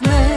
Black.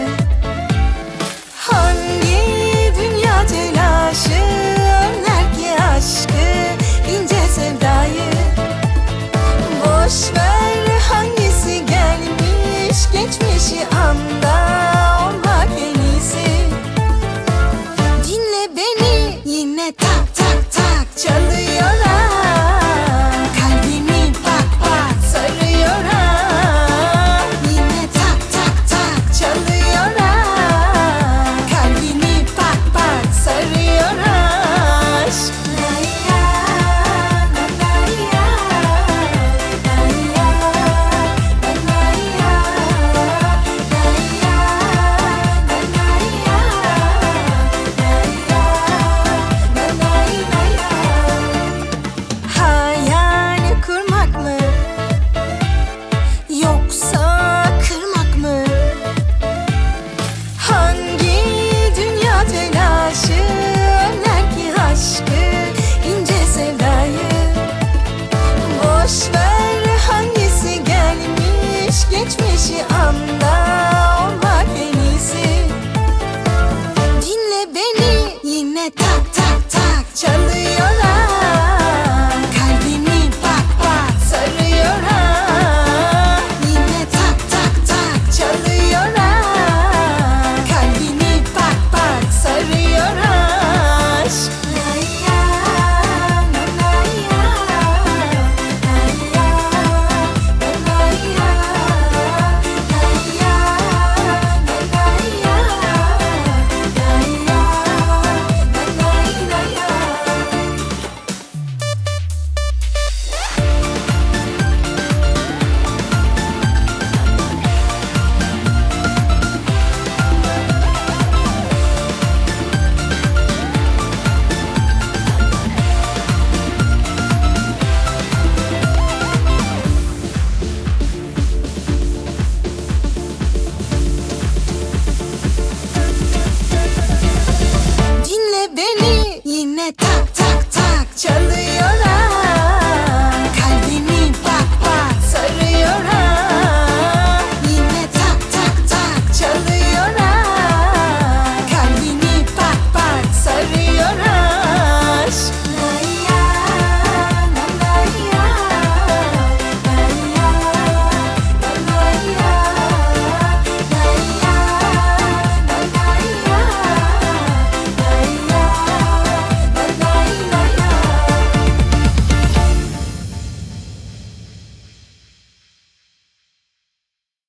Yine tak tak tak çalıyorlar.